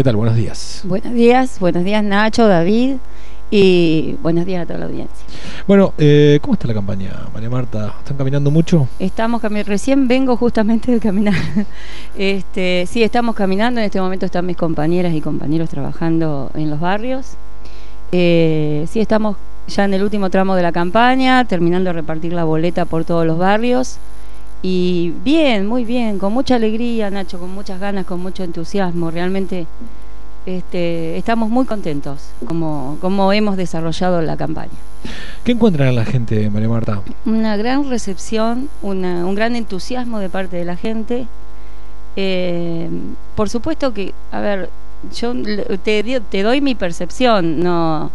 ¿Qué tal? Buenos días. Buenos días, buenos días Nacho, David y buenos días a toda la audiencia. Bueno, eh, ¿cómo está la campaña, María Marta? ¿Están caminando mucho? Estamos caminando, recién vengo justamente de caminar. Este, sí, estamos caminando, en este momento están mis compañeras y compañeros trabajando en los barrios. Eh, sí, estamos ya en el último tramo de la campaña, terminando de repartir la boleta por todos los barrios. Y bien, muy bien, con mucha alegría, Nacho, con muchas ganas, con mucho entusiasmo. Realmente este, estamos muy contentos como, como hemos desarrollado la campaña. ¿Qué encuentran a la gente, María Marta? Una gran recepción, un gran entusiasmo de parte de la gente. Eh, por supuesto que, a ver, yo te, te doy mi percepción, no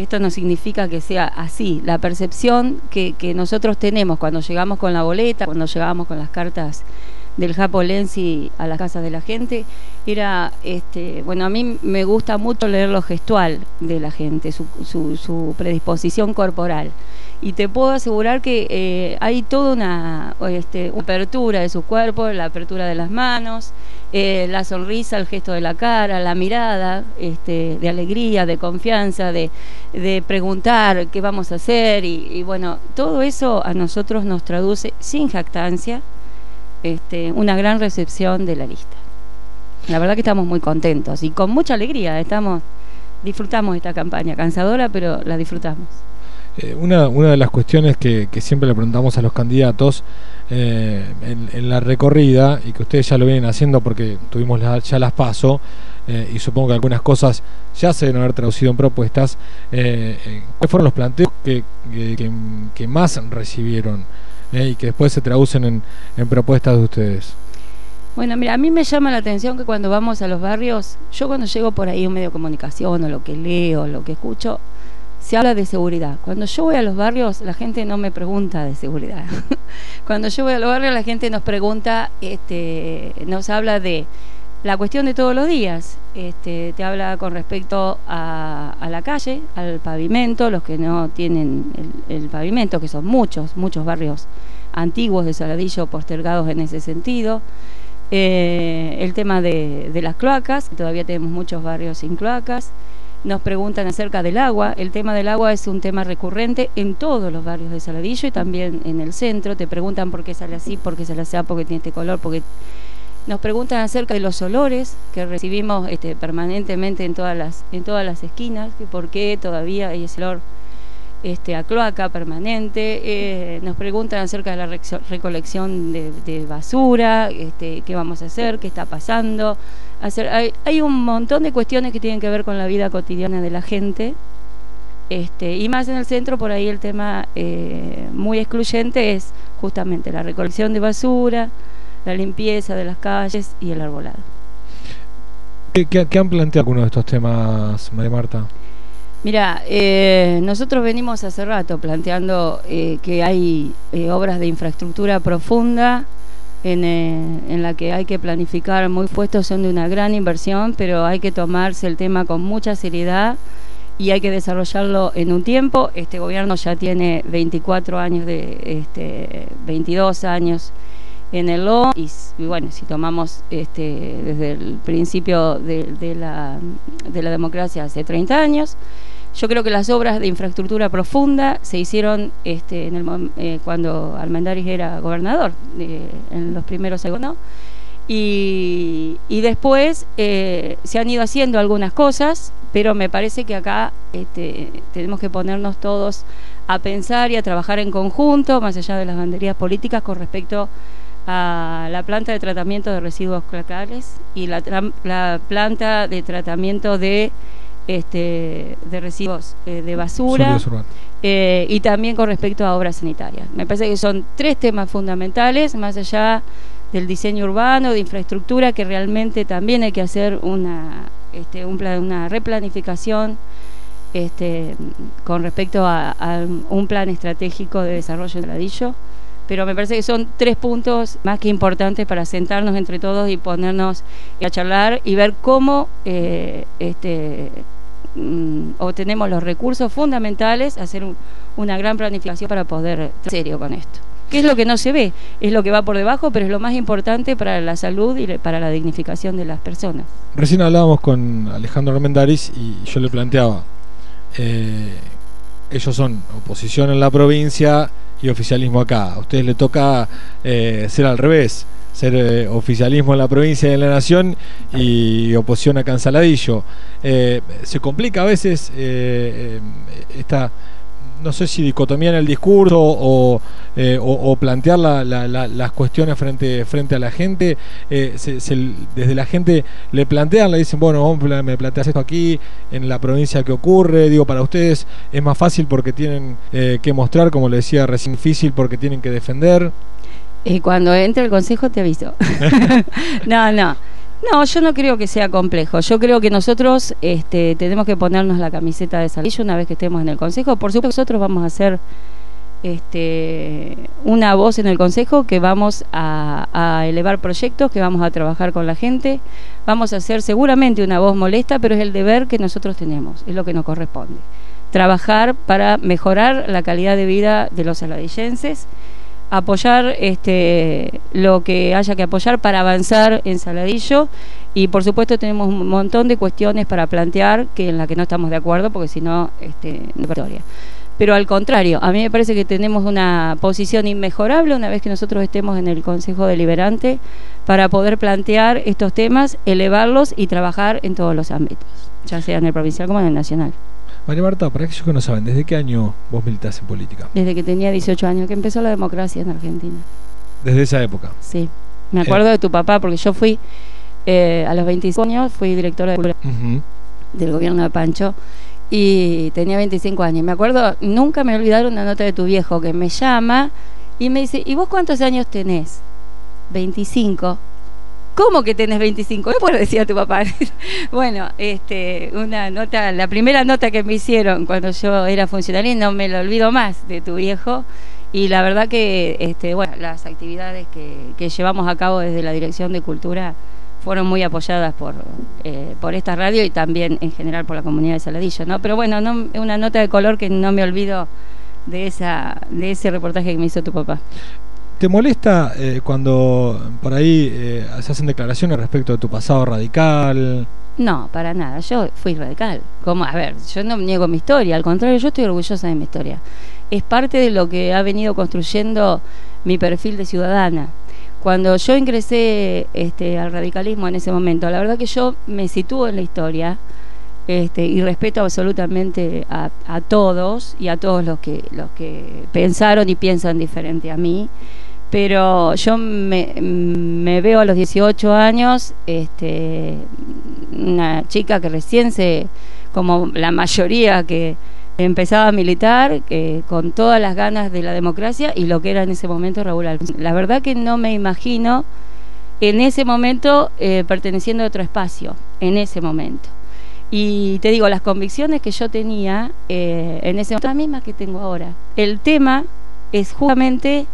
esto no significa que sea así. La percepción que, nosotros tenemos cuando llegamos con la boleta, cuando llegamos con las cartas del Japolensi a la casa de la gente, era, este, bueno, a mí me gusta mucho leer lo gestual de la gente, su, su predisposición corporal y te puedo asegurar que eh, hay toda una, este, apertura de su cuerpo, la apertura de las manos, eh, la sonrisa, el gesto de la cara, la mirada este, de alegría, de confianza, de, preguntar qué vamos a hacer y, bueno, todo eso a nosotros nos traduce sin jactancia este, una gran recepción de la lista. La verdad que estamos muy contentos y con mucha alegría estamos disfrutamos esta campaña cansadora, pero la disfrutamos. Eh, una, una de las cuestiones que, siempre le preguntamos a los candidatos eh, en, la recorrida, y que ustedes ya lo vienen haciendo porque tuvimos ya las paso, eh, y supongo que algunas cosas ya se deben haber traducido en propuestas, ¿cuáles fueron los planteos que, que, más recibieron y que después se traducen en, en propuestas de ustedes? Bueno, mira, a mí me llama la atención que cuando vamos a los barrios, yo cuando llego por ahí un medio de comunicación o lo que leo, lo que escucho, se habla de seguridad. Cuando yo voy a los barrios, la gente no me pregunta de seguridad. Cuando yo voy a los barrios, la gente nos pregunta, este, nos habla de la cuestión de todos los días. Este, te habla con respecto a, la calle, al pavimento, los que no tienen el, pavimento, que son muchos, muchos barrios antiguos de Saladillo postergados en ese sentido. Eh, el tema de las cloacas, todavía tenemos muchos barrios sin cloacas nos preguntan acerca del agua. El tema del agua es un tema recurrente en todos los barrios de Saladillo y también en el centro. Te preguntan por qué sale así, por qué sale así, porque tiene este color, porque nos preguntan acerca de los olores que recibimos este, permanentemente en todas las en todas las esquinas, que por qué todavía hay ese olor este, a cloaca permanente. Eh, nos preguntan acerca de la recolección de, basura, este, qué vamos a hacer, qué está pasando hacer. Hay, un montón de cuestiones que tienen que ver con la vida cotidiana de la gente. Este, y más en el centro, por ahí el tema eh, muy excluyente es justamente la recolección de basura, la limpieza de las calles y el arbolado. ¿Qué, han planteado algunos de estos temas, María Marta? Mira, eh, nosotros venimos hace rato planteando eh, que hay obras de infraestructura profunda eh, en, la que hay que planificar muy puestos, son de una gran inversión, pero hay que tomarse el tema con mucha seriedad y hay que desarrollarlo en un tiempo. Este gobierno ya tiene 24 años de, este, 22 años en el LO y, bueno, si tomamos este, desde el principio de, la, de la democracia hace 30 años, yo creo que las obras de infraestructura profunda se hicieron este, en el, eh, cuando Almendaris era gobernador, en los primeros segundos, y, y después eh, se han ido haciendo algunas cosas, pero me parece que acá este, tenemos que ponernos todos a pensar y a trabajar en conjunto, más allá de las banderías políticas, con respecto a la planta de tratamiento de residuos clacales y la, la planta de tratamiento de este, de residuos eh, de basura eh, y también con respecto a obras sanitarias. Me parece que son tres temas fundamentales, más allá del diseño urbano, de infraestructura, que realmente también hay que hacer una, este, un plan, una replanificación este, con respecto a, un plan estratégico de desarrollo de ladillo pero me parece que son tres puntos más que importantes para sentarnos entre todos y ponernos a charlar y ver cómo eh, este, mm, obtenemos los recursos fundamentales, hacer una gran planificación para poder serio con esto. ¿Qué es lo que no se ve? Es lo que va por debajo, pero es lo más importante para la salud y para la dignificación de las personas. Recién hablábamos con Alejandro Armendaris y yo le planteaba, eh, ellos son oposición en la provincia y oficialismo acá. A ustedes le toca eh, ser al revés, ser eh, oficialismo en la provincia y en la nación y oposición a Cansaladillo. se complica a veces esta no sé si dicotomía en el discurso o, eh, plantear las cuestiones frente, frente a la gente. Eh, desde la gente le plantean, le dicen, bueno, me planteas esto aquí, en la provincia que ocurre. Digo, para ustedes es más fácil porque tienen eh, que mostrar, como le decía, recién difícil porque tienen que defender. Y cuando entre el consejo te aviso. no, no. No, yo no creo que sea complejo. Yo creo que nosotros este, tenemos que ponernos la camiseta de salillo una vez que estemos en el Consejo. Por supuesto, nosotros vamos a ser este, una voz en el Consejo que vamos a, elevar proyectos, que vamos a trabajar con la gente. Vamos a ser seguramente una voz molesta, pero es el deber que nosotros tenemos, es lo que nos corresponde. Trabajar para mejorar la calidad de vida de los saladillenses apoyar este, lo que haya que apoyar para avanzar en Saladillo y por supuesto tenemos un montón de cuestiones para plantear que en la que no estamos de acuerdo porque si no este, no historia. Pero al contrario, a mí me parece que tenemos una posición inmejorable una vez que nosotros estemos en el Consejo Deliberante para poder plantear estos temas, elevarlos y trabajar en todos los ámbitos, ya sea en el provincial como en el nacional. María Marta, para aquellos que no saben, ¿desde qué año vos militás en política? Desde que tenía 18 años, que empezó la democracia en Argentina. ¿Desde esa época? Sí. Me acuerdo eh. de tu papá, porque yo fui, eh, a los 25 años, fui directora de del gobierno de Pancho y tenía 25 años. Me acuerdo, nunca me olvidaron una nota de tu viejo que me llama y me dice, ¿y vos cuántos años tenés? 25. ¿Cómo que tenés 25? ¿Qué decía tu papá? bueno, este, una nota, la primera nota que me hicieron cuando yo era funcionaria, no me lo olvido más de tu viejo. Y la verdad que, este, las actividades que, llevamos a cabo desde la Dirección de Cultura fueron muy apoyadas por, eh, por esta radio y también en general por la comunidad de Saladillo, ¿no? Pero bueno, no, una nota de color que no me olvido de esa de ese reportaje que me hizo tu papá. ¿Te molesta eh, cuando por ahí eh, se hacen declaraciones respecto de tu pasado radical? No, para nada. Yo fui radical. Como, a ver, yo no niego mi historia. Al contrario, yo estoy orgullosa de mi historia. Es parte de lo que ha venido construyendo mi perfil de ciudadana. Cuando yo ingresé este, al radicalismo en ese momento, la verdad que yo me sitúo en la historia este, y respeto absolutamente a, todos y a todos los que, los que pensaron y piensan diferente a mí pero yo me, veo a los 18 años, este, una chica que recién se, como la mayoría que empezaba a militar, que con todas las ganas de la democracia y lo que era en ese momento Raúl Alfonsín. La verdad que no me imagino en ese momento eh, perteneciendo a otro espacio, en ese momento. Y te digo, las convicciones que yo tenía eh, en ese momento, las mismas que tengo ahora. El tema es justamente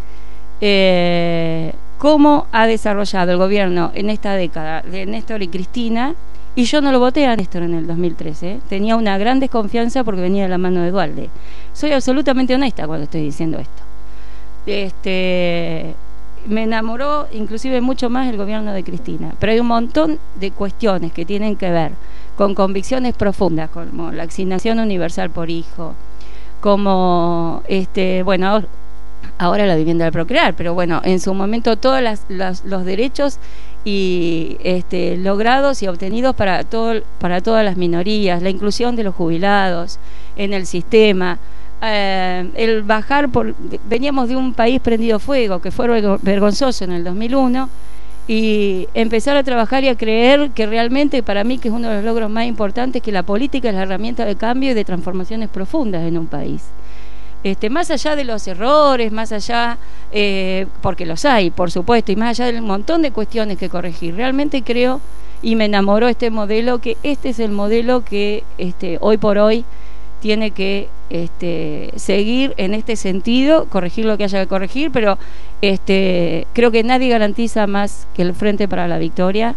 eh, cómo ha desarrollado el gobierno en esta década de Néstor y Cristina, y yo no lo voté a Néstor en el 2013, tenía una gran desconfianza porque venía de la mano de Dualde. Soy absolutamente honesta cuando estoy diciendo esto. Este, me enamoró inclusive mucho más el gobierno de Cristina, pero hay un montón de cuestiones que tienen que ver con convicciones profundas, como la asignación universal por hijo, como este, bueno, ahora la vivienda del procrear, pero bueno, en su momento todos los derechos y este, logrados y obtenidos para, todo, para todas las minorías, la inclusión de los jubilados en el sistema, eh, el bajar por... Veníamos de un país prendido fuego, que fue vergonzoso en el 2001, y empezar a trabajar y a creer que realmente para mí que es uno de los logros más importantes que la política es la herramienta de cambio y de transformaciones profundas en un país. Este, más allá de los errores, más allá, eh, porque los hay, por supuesto, y más allá del montón de cuestiones que corregir, realmente creo y me enamoró este modelo, que este es el modelo que este, hoy por hoy tiene que este, seguir en este sentido, corregir lo que haya que corregir, pero este, creo que nadie garantiza más que el Frente para la Victoria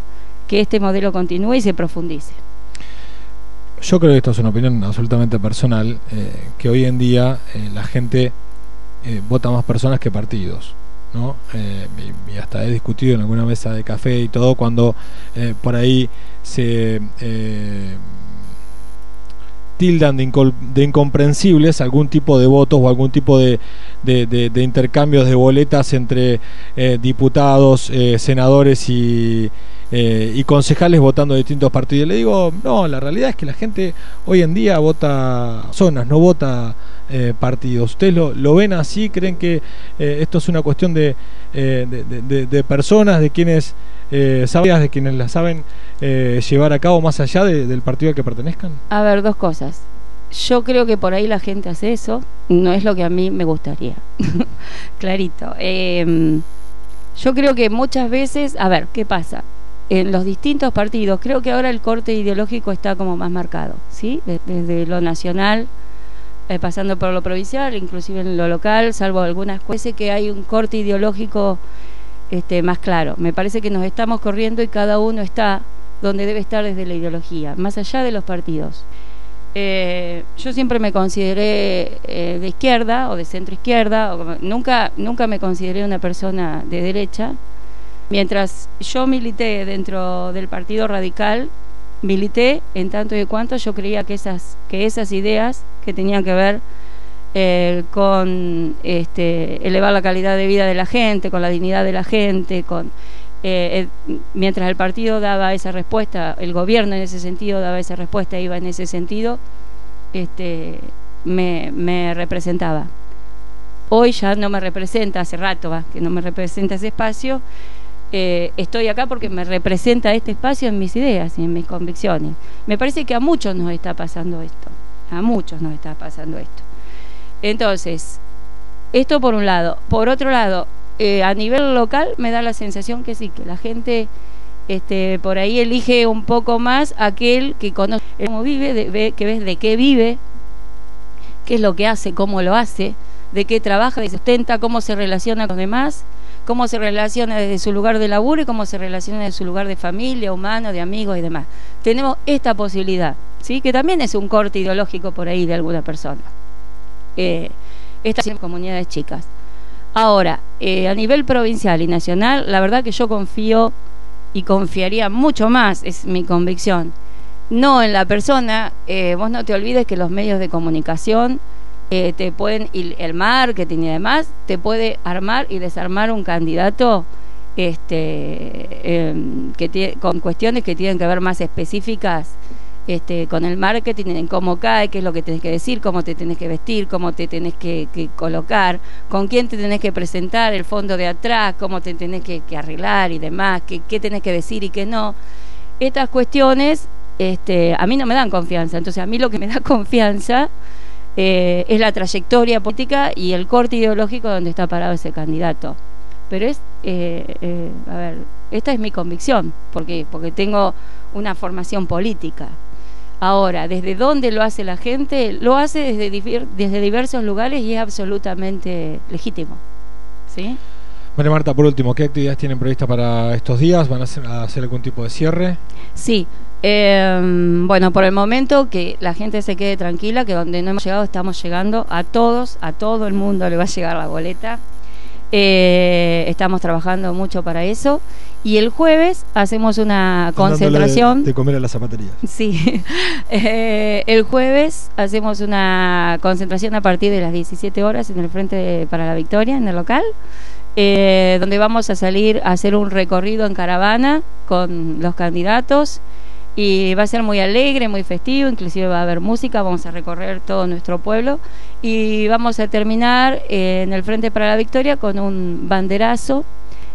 que este modelo continúe y se profundice yo creo que esto es una opinión absolutamente personal, eh, que hoy en día eh, la gente eh, vota más personas que partidos. ¿no? Y, hasta he discutido en alguna mesa de café y todo cuando por ahí se tildan de, incomprensibles algún tipo de votos o algún tipo de, de intercambios de boletas entre diputados, senadores y, y concejales votando de distintos partidos. Le digo, no, la realidad es que la gente hoy en día vota zonas, no vota eh, partidos. ¿Ustedes lo, lo, ven así? ¿Creen que eh, esto es una cuestión de, eh, de, personas, de quienes saben, de quienes la saben llevar a cabo más allá del partido al que pertenezcan? A ver, dos cosas. Yo creo que por ahí la gente hace eso, no es lo que a mí me gustaría. Clarito. Em, yo creo que muchas veces, a ver, ¿qué pasa? En los distintos partidos, creo que ahora el corte ideológico está como más marcado, ¿sí? Desde lo nacional eh, pasando por lo provincial, inclusive en lo local, salvo algunas cosas que hay un corte ideológico este, más claro. Me parece que nos estamos corriendo y cada uno está donde debe estar desde la ideología, más allá de los partidos. Eh, yo siempre me consideré eh, de izquierda o de centro izquierda, nunca, nunca me consideré una persona de derecha. Mientras yo milité dentro del Partido Radical, milité en tanto y cuanto yo creía que esas, que esas ideas que tenían que ver eh, con este, elevar la calidad de vida de la gente, con la dignidad de la gente, con eh, mientras el partido daba esa respuesta, el gobierno en ese sentido daba esa respuesta, iba en ese sentido, este, me, me representaba. Hoy ya no me representa, hace rato va, que no me representa ese espacio, eh, estoy acá porque me representa este espacio en mis ideas y en mis convicciones. Me parece que a muchos nos está pasando esto, a muchos nos está pasando esto. Entonces, esto por un lado. Por otro lado, eh, a nivel local me da la sensación que sí, que la gente este, por ahí elige un poco más aquel que conoce cómo vive, que ves de qué vive, qué es lo que hace, cómo lo hace, de qué trabaja, de sustenta, cómo se relaciona con los demás cómo se relaciona desde su lugar de laburo y cómo se relaciona desde su lugar de familia, humano, de amigos y demás. Tenemos esta posibilidad, ¿sí? que también es un corte ideológico por ahí de alguna persona. Eh, estas comunidades chicas. Ahora, eh, a nivel provincial y nacional, la verdad que yo confío y confiaría mucho más, es mi convicción, no en la persona, eh, vos no te olvides que los medios de comunicación eh, te pueden, el marketing y demás, te puede armar y desarmar un candidato este, em, que con cuestiones que tienen que ver más específicas este, con el marketing, en cómo cae, qué es lo que tenés que decir, cómo te tenés que vestir, cómo te tenés que, colocar, con quién te tenés que presentar, el fondo de atrás, cómo te tenés que, arreglar y demás, qué, qué tenés que decir y qué no. Estas cuestiones este, a mí no me dan confianza, entonces a mí lo que me da confianza eh, es la trayectoria política y el corte ideológico donde está parado ese candidato. Pero es, eh, eh, a ver, esta es mi convicción, porque porque tengo una formación política. Ahora, ¿desde dónde lo hace la gente? Lo hace desde, desde diversos lugares y es absolutamente legítimo. ¿Sí? María Marta, por último, ¿qué actividades tienen previstas para estos días? ¿Van a hacer, a hacer algún tipo de cierre? Sí, eh, bueno, por el momento que la gente se quede tranquila, que donde no hemos llegado estamos llegando a todos, a todo el mundo le va a llegar la boleta. Eh, estamos trabajando mucho para eso. Y el jueves hacemos una concentración. De, comer a las zapaterías. Sí. Eh, el jueves hacemos una concentración a partir de las 17 horas en el Frente para la Victoria, en el local. Eh, donde vamos a salir a hacer un recorrido en caravana con los candidatos y va a ser muy alegre, muy festivo, inclusive va a haber música, vamos a recorrer todo nuestro pueblo y vamos a terminar eh, en el Frente para la Victoria con un banderazo.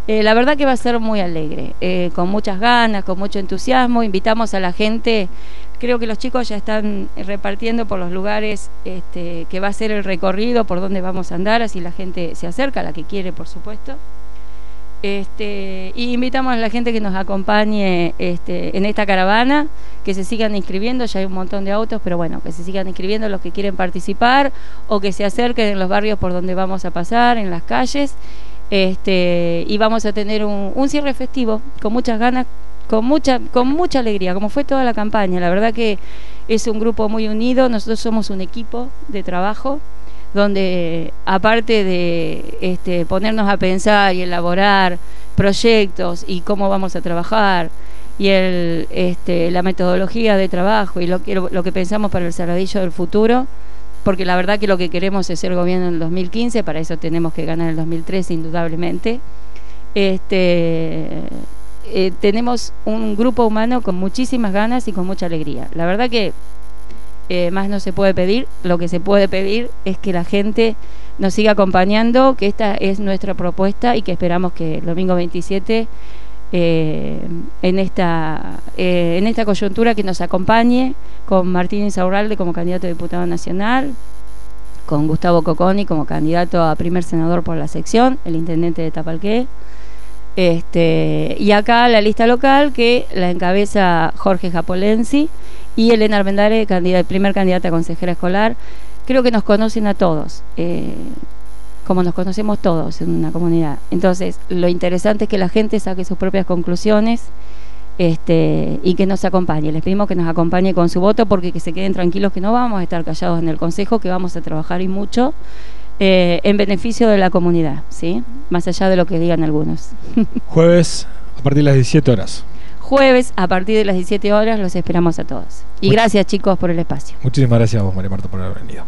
Eh, la verdad que va a ser muy alegre, eh, con muchas ganas, con mucho entusiasmo. Invitamos a la gente, creo que los chicos ya están repartiendo por los lugares este, que va a ser el recorrido, por donde vamos a andar, así la gente se acerca, la que quiere, por supuesto. Este, y invitamos a la gente que nos acompañe este, en esta caravana, que se sigan inscribiendo, ya hay un montón de autos, pero bueno, que se sigan inscribiendo los que quieren participar o que se acerquen en los barrios por donde vamos a pasar, en las calles. Este, y vamos a tener un, un cierre festivo con muchas ganas, con mucha, con mucha alegría, como fue toda la campaña. La verdad que es un grupo muy unido, nosotros somos un equipo de trabajo donde aparte de este, ponernos a pensar y elaborar proyectos y cómo vamos a trabajar y el, este, la metodología de trabajo y lo que, lo que pensamos para el Saladillo del futuro, porque la verdad que lo que queremos es ser gobierno en el 2015, para eso tenemos que ganar el 2013 indudablemente. Este, eh, tenemos un grupo humano con muchísimas ganas y con mucha alegría. La verdad que eh, más no se puede pedir, lo que se puede pedir es que la gente nos siga acompañando, que esta es nuestra propuesta y que esperamos que el domingo 27 eh, en, esta, eh, en esta coyuntura que nos acompañe con Martín Insaurralde como candidato a diputado nacional, con Gustavo Coconi como candidato a primer senador por la sección, el intendente de Tapalqué. Este, y acá la lista local que la encabeza Jorge Japolensi y Elena Armendare, candidata, primer candidata a consejera escolar. Creo que nos conocen a todos. Eh, como nos conocemos todos en una comunidad. Entonces, lo interesante es que la gente saque sus propias conclusiones este, y que nos acompañe. Les pedimos que nos acompañe con su voto porque que se queden tranquilos que no vamos a estar callados en el Consejo, que vamos a trabajar y mucho eh, en beneficio de la comunidad, ¿sí? Más allá de lo que digan algunos. Jueves a partir de las 17 horas. Jueves a partir de las 17 horas los esperamos a todos. Y gracias chicos por el espacio. Muchísimas gracias a vos, María Marta, por haber venido.